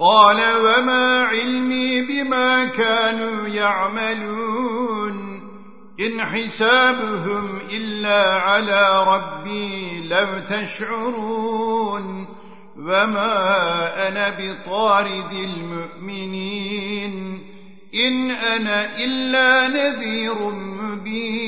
قال وما علمي بما كانوا يعملون إن حسابهم إلا على ربي لو تشعرون وما أنا بطارد المؤمنين إن أنا إلا نذير مبين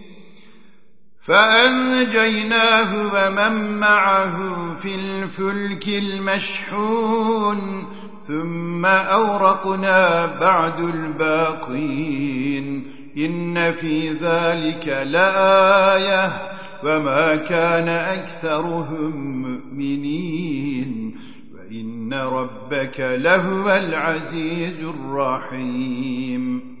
فأنجيناه ومن معه في الفلك المشحون ثم أورقنا بعد الباقين. إن في ذلك لآية وما كان أكثرهم مؤمنين. وإن ربك لهو العزيز الرحيم.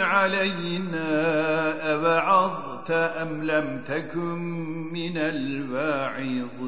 علينا أبعظت أم لم تكن من الواعظين